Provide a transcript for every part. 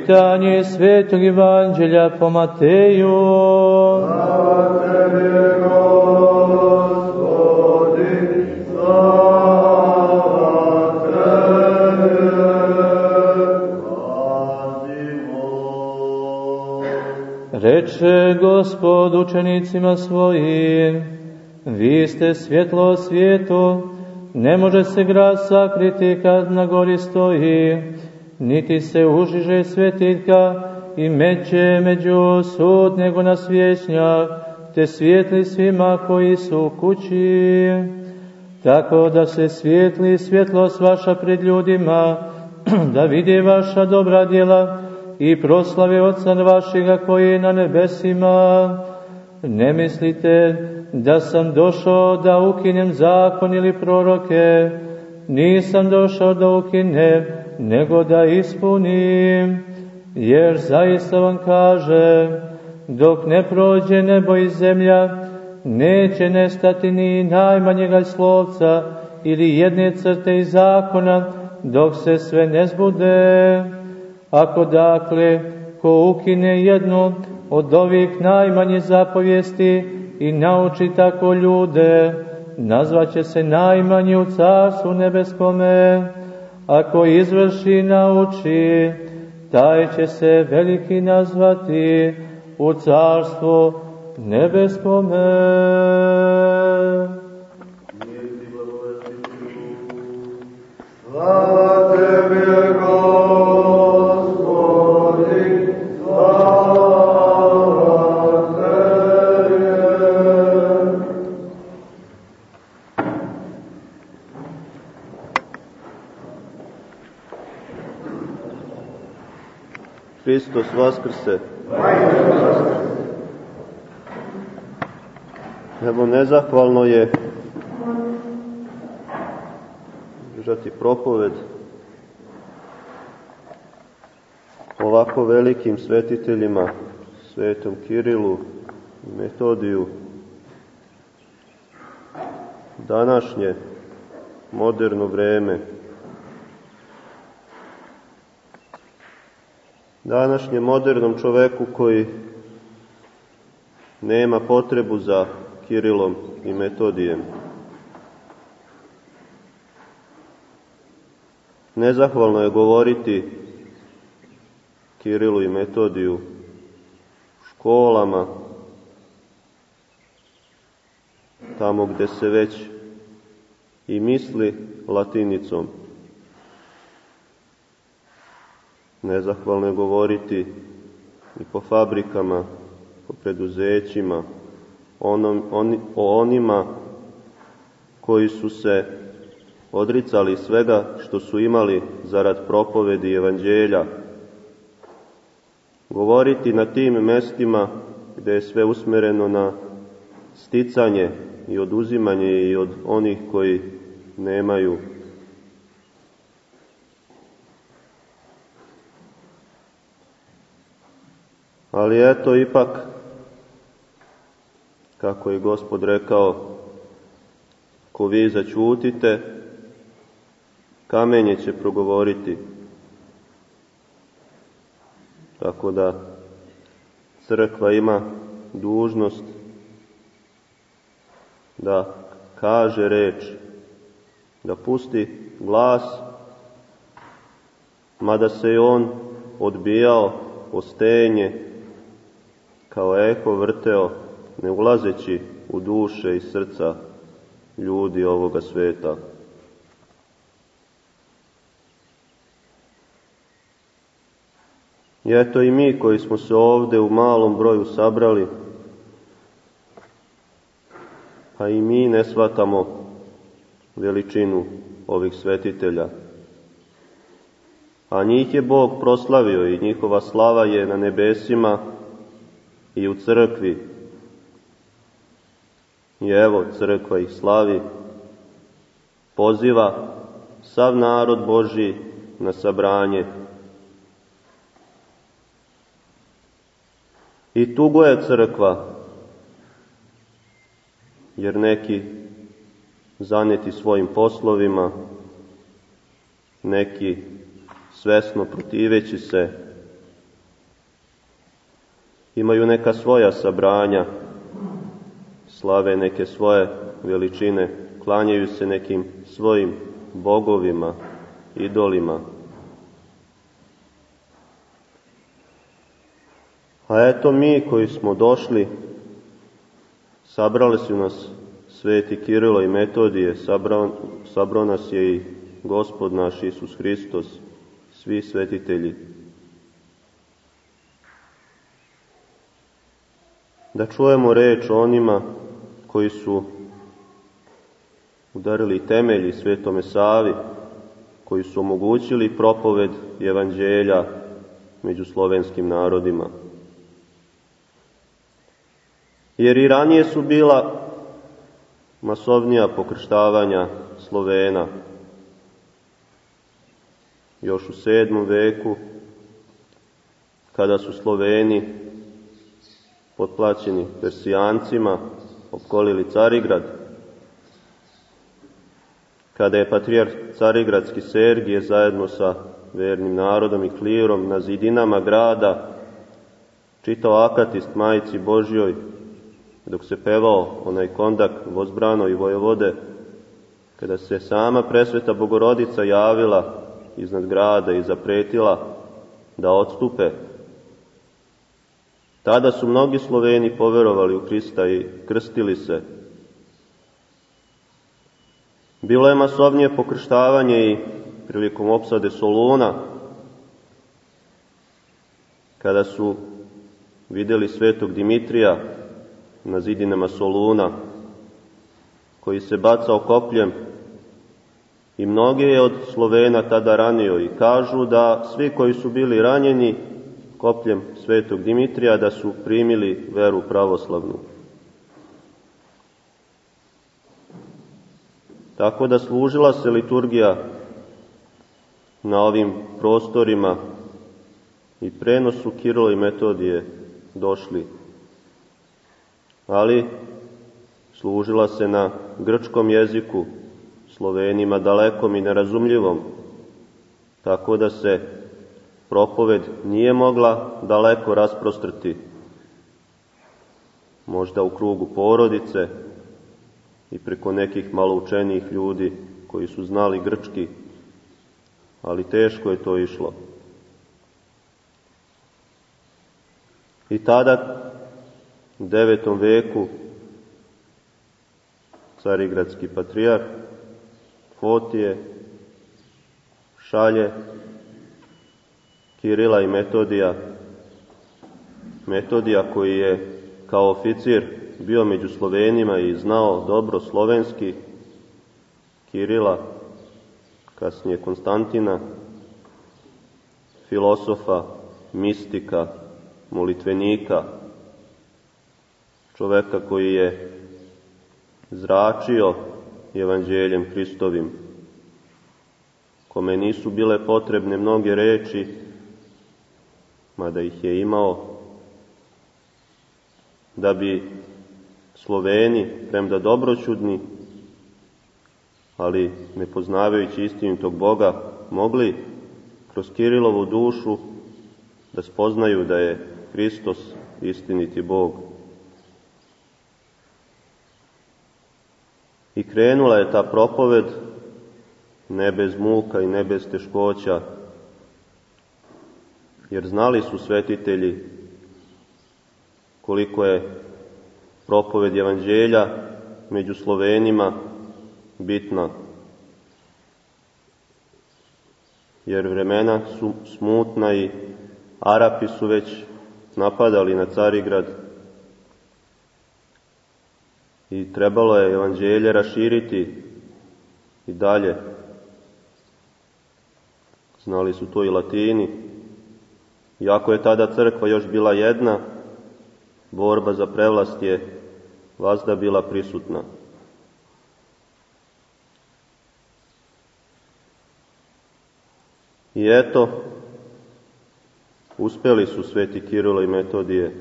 Čitanje Svetog Evanđelja po Mateju. Slava tebi, Gospodi, slava tebi. Reče Gospod učenicima svojim, vi ste svjetlo svijetu, ne može se grad sakriti kad na gori stoji, niti se užiže svjetiljka i meće među sud nego na svjećnjak, te svijetli svima koji su u kući. Tako da se svijetli svjetlost vaša pred ljudima, da vidi vaša dobra djela i proslave Otca vašega koji je na nebesima. Ne mislite da sam došao da ukinem zakon ili proroke, nisam došao da ukinem, nego da ispunim, jer zaista vam kaže, dok ne prođe nebo i zemlja, neće nestati ni najmanjega slovca ili jedne crte iz zakona, dok se sve ne zbude. Ako dakle, ko ukine jednu od ovih najmanje zapovijesti i nauči tako ljude, nazvaće se najmanji u carstvu nebeskome, ako izvrši i nauči, taj će se veliki nazvati u carstvu nebeskome. Slava Hristos vaskrse. Evo nezahvalno je držati propoved ovako velikim svetiteljima, svetom Kirilu i Metodiju, današnje moderno vreme, današnjem modernom čoveku koji nema potrebu za Kirilom i Metodijem. Nezahvalno je govoriti Kirilu i Metodiju školama, tamo gde se već i misli latinicom. Nezahvalno je govoriti i po fabrikama, po preduzećima, onom, oni, o onima koji su se odricali svega što su imali zarad propovedi evanđelja. Govoriti na tim mestima gde je sve usmereno na sticanje i oduzimanje i od onih koji nemaju Ali eto, ipak, kako je gospod rekao, ko vi začutite, kamenje će progovoriti. Tako da crkva ima dužnost da kaže reč, da pusti glas, mada se on odbijao ostenje, kao eho vrteo, ne ulazeći u duše i srca ljudi ovoga sveta. I eto i mi koji smo se ovde u malom broju sabrali, pa i mi ne shvatamo veličinu ovih svetitelja. A njih je Bog proslavio i njihova slava je na nebesima i u crkvi. I evo, crkva ih slavi, poziva sav narod Boži na sabranje. I tugo je crkva, jer neki zaneti svojim poslovima, neki svesno protiveći se imaju neka svoja sabranja, slave neke svoje veličine, klanjaju se nekim svojim bogovima, idolima. A eto mi koji smo došli, sabrali su nas sveti Kirilo i Metodije, sabrao, sabrao nas je i Gospod naš Isus Hristos, svi svetitelji. Da čujemo reč onima koji su udarili temelji Svetome Savi, koji su omogućili propoved evanđelja među slovenskim narodima. Jer i ranije su bila masovnija pokrštavanja Slovena. Još u sedmom veku, kada su Sloveni potplaćeni Persijancima, opkolili Carigrad, kada je patrijar Carigradski Sergije zajedno sa vernim narodom i klirom na zidinama grada čitao akatist majici Božjoj, dok se pevao onaj kondak Vozbrano i Vojevode, kada se sama presveta Bogorodica javila iznad grada i zapretila da odstupe, tada su mnogi Sloveni poverovali u Hrista i krstili se. Bilo je masovnije pokrštavanje i prilikom opsade Soluna, kada su videli svetog Dimitrija na zidinama Soluna, koji se bacao kopljem i mnoge je od Slovena tada ranio i kažu da svi koji su bili ranjeni kopljem svetog Dimitrija da su primili veru pravoslavnu. Tako da služila se liturgija na ovim prostorima i prenosu Kirilo i Metodije došli. Ali služila se na grčkom jeziku, Slovenima dalekom i nerazumljivom, tako da se propoved nije mogla daleko rasprostrti, možda u krugu porodice i preko nekih maloučenijih ljudi koji su znali grčki, ali teško je to išlo. I tada, u devetom veku, carigradski patrijar Fotije šalje Kirila i Metodija, Metodija koji je kao oficir bio među Slovenima i znao dobro slovenski, Kirila, kasnije Konstantina, filosofa, mistika, molitvenika, čoveka koji je zračio evanđeljem Hristovim, kome nisu bile potrebne mnoge reči, mada ih je imao, da bi Sloveni, premda dobroćudni, ali ne poznavajući istinu tog Boga, mogli kroz Kirilovu dušu da spoznaju da je Hristos istiniti Bog. I krenula je ta propoved ne bez muka i ne bez teškoća, jer znali su svetitelji koliko je propoved evanđelja među Slovenima bitna. Jer vremena su smutna i Arapi su već napadali na Carigrad i trebalo je evanđelje raširiti i dalje. Znali su to i latini. Iako je tada crkva još bila jedna, borba za prevlast je vazda bila prisutna. I eto, uspeli su sveti Kirilo i Metodije.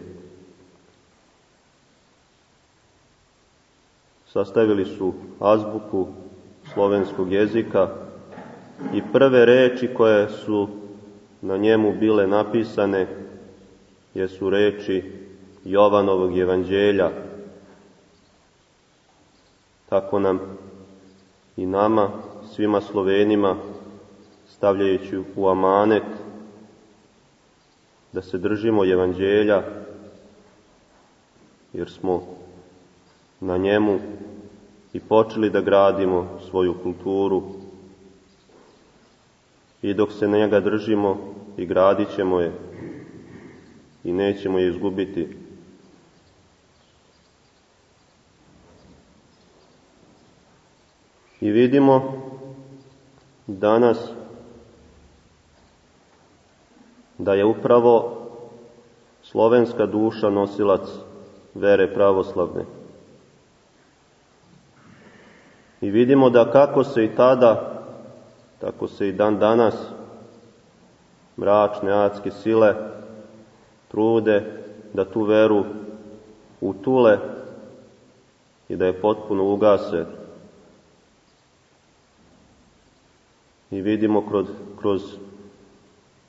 Sastavili su azbuku slovenskog jezika i prve reči koje su na njemu bile napisane jesu reči Jovanovog evanđelja. Tako nam i nama, svima Slovenima, stavljajući u amanet da se držimo evanđelja, jer smo na njemu i počeli da gradimo svoju kulturu. I dok se njega držimo i gradit ćemo je i nećemo je izgubiti. I vidimo danas da je upravo slovenska duša nosilac vere pravoslavne. I vidimo da kako se i tada, tako se i dan danas mračne adske sile trude da tu veru utule i da je potpuno ugase. I vidimo kroz, kroz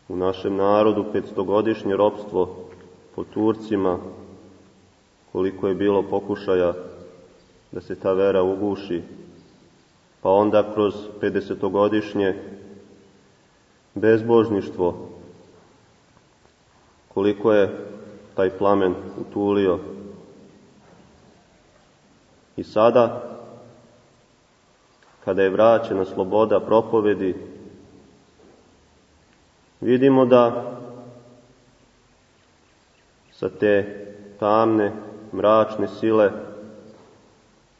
u našem narodu 500-godišnje ropstvo po Turcima, koliko je bilo pokušaja da se ta vera uguši, pa onda kroz 50-godišnje bezbožništvo, koliko je taj plamen utulio. I sada, kada je vraćena sloboda propovedi, vidimo da sa te tamne, mračne sile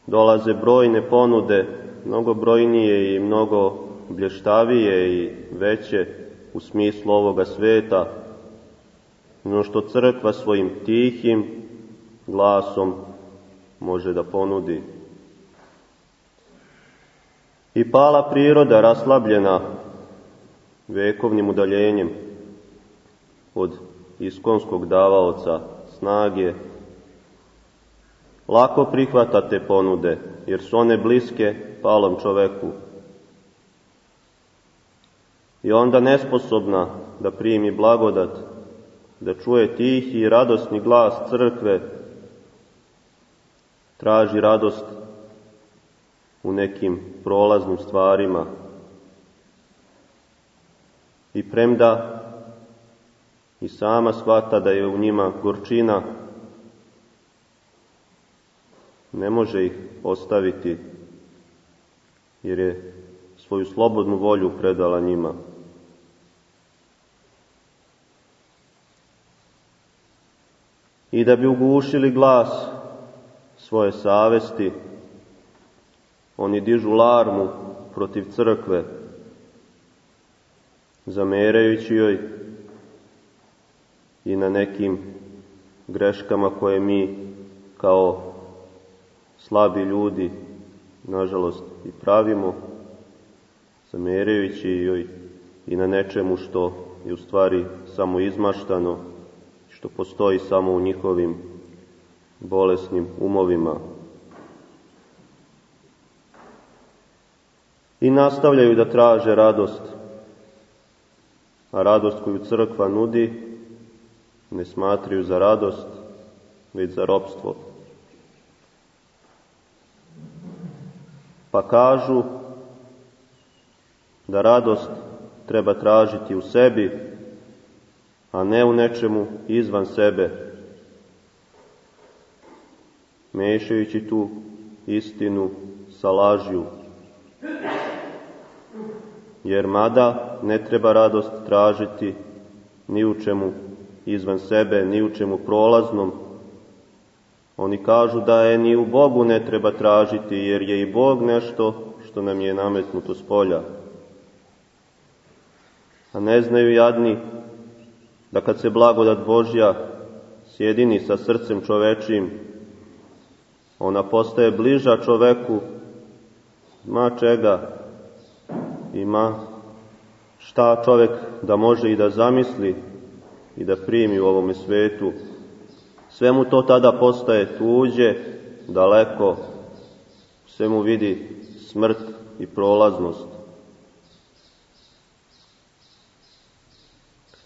dolaze brojne ponude, mnogo brojnije i mnogo blještavije i veće u smislu ovoga sveta, no što crkva svojim tihim glasom može da ponudi. I pala priroda raslabljena vekovnim udaljenjem od iskonskog davaoca snage, lako prihvata te ponude, jer su one bliske palom čoveku. I onda nesposobna da primi blagodat, da čuje tihi i radosni glas crkve, traži radost u nekim prolaznim stvarima, i premda i sama shvata da je u njima gorčina, ne može ih ostaviti, jer je svoju slobodnu volju predala njima. I da bi ugušili glas svoje savesti, oni dižu larmu protiv crkve, zamerajući joj i na nekim greškama koje mi kao slabi ljudi nažalost i pravimo, zamerajući joj i na nečemu što je u stvari samo izmaštano, što postoji samo u njihovim bolesnim umovima. I nastavljaju da traže radost a radost koju crkva nudi ne smatraju za radost, već za ropstvo. Pa kažu da radost treba tražiti u sebi, a ne u nečemu izvan sebe, mešajući tu istinu sa lažju. Jer mada ne treba radost tražiti ni u čemu izvan sebe, ni u čemu prolaznom, oni kažu da je ni u Bogu ne treba tražiti, jer je i Bog nešto što nam je nametnuto s polja. A ne znaju jadni da kad se blagodat Božja sjedini sa srcem čovečim, ona postaje bliža čoveku, ma čega, ima šta čovek da može i da zamisli i da primi u ovome svetu. Sve mu to tada postaje tuđe, daleko, sve mu vidi smrt i prolaznost.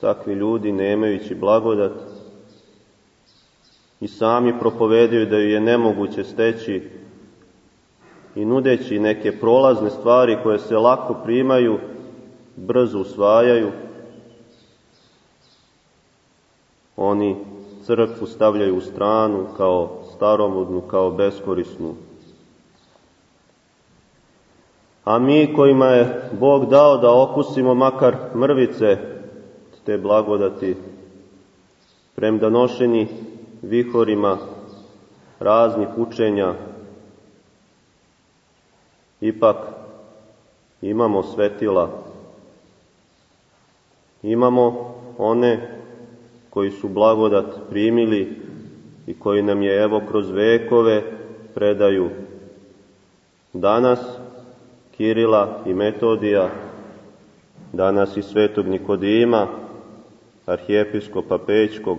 Takvi ljudi, nemajući blagodat, i sami propovedaju da ju je nemoguće steći i nudeći neke prolazne stvari koje se lako primaju, brzo usvajaju, oni crkvu stavljaju u stranu kao staromodnu, kao beskorisnu. A mi kojima je Bog dao da okusimo makar mrvice te blagodati, premda nošeni vihorima raznih učenja, ipak imamo svetila, imamo one koji su blagodat primili i koji nam je evo kroz vekove predaju. Danas Kirila i Metodija, danas i svetog Nikodima, arhijepiskopa Pećkog,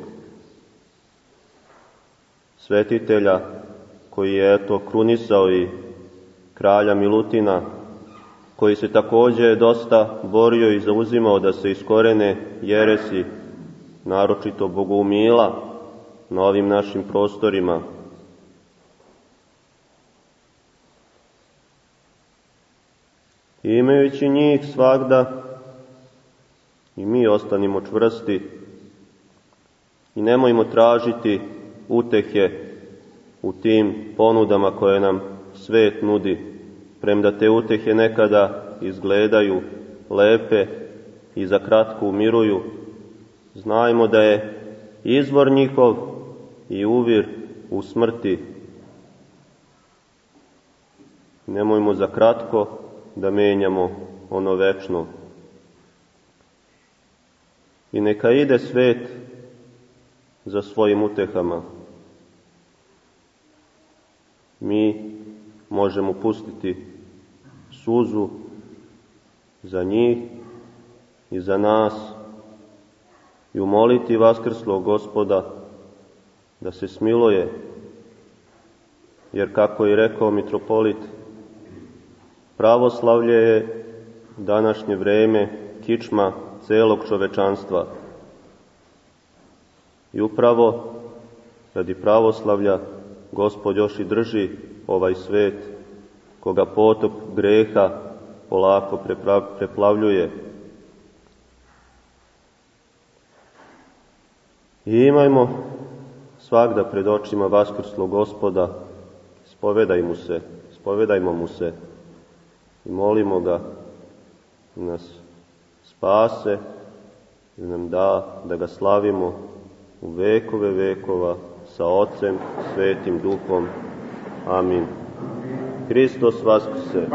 svetitelja koji je eto krunisao i kralja Milutina, koji se takođe dosta borio i zauzimao da se iskorene jeresi, naročito Bogumila, na ovim našim prostorima. Imajući njih svagda, i mi ostanimo čvrsti i nemojmo tražiti utehe u tim ponudama koje nam svet nudi, premda te utehe nekada izgledaju lepe i za kratko umiruju, znajmo da je izvor njihov i uvir u smrti. Nemojmo za kratko da menjamo ono večno. I neka ide svet za svojim utehama. Mi možemo pustiti suzu za njih i za nas i umoliti Vaskrslog gospoda da se smiluje, jer kako je rekao mitropolit, pravoslavlje je današnje vreme kičma celog čovečanstva. I upravo radi pravoslavlja Gospod još i drži ovaj svet, koga potop greha polako preplavljuje. I imajmo svakda pred očima vaskrslog gospoda, spovedaj mu se, spovedajmo mu se i molimo ga da nas spase i da nam da da ga slavimo u vekove vekova sa Otcem, Svetim Duhom. Amin. Hristos vaskrse.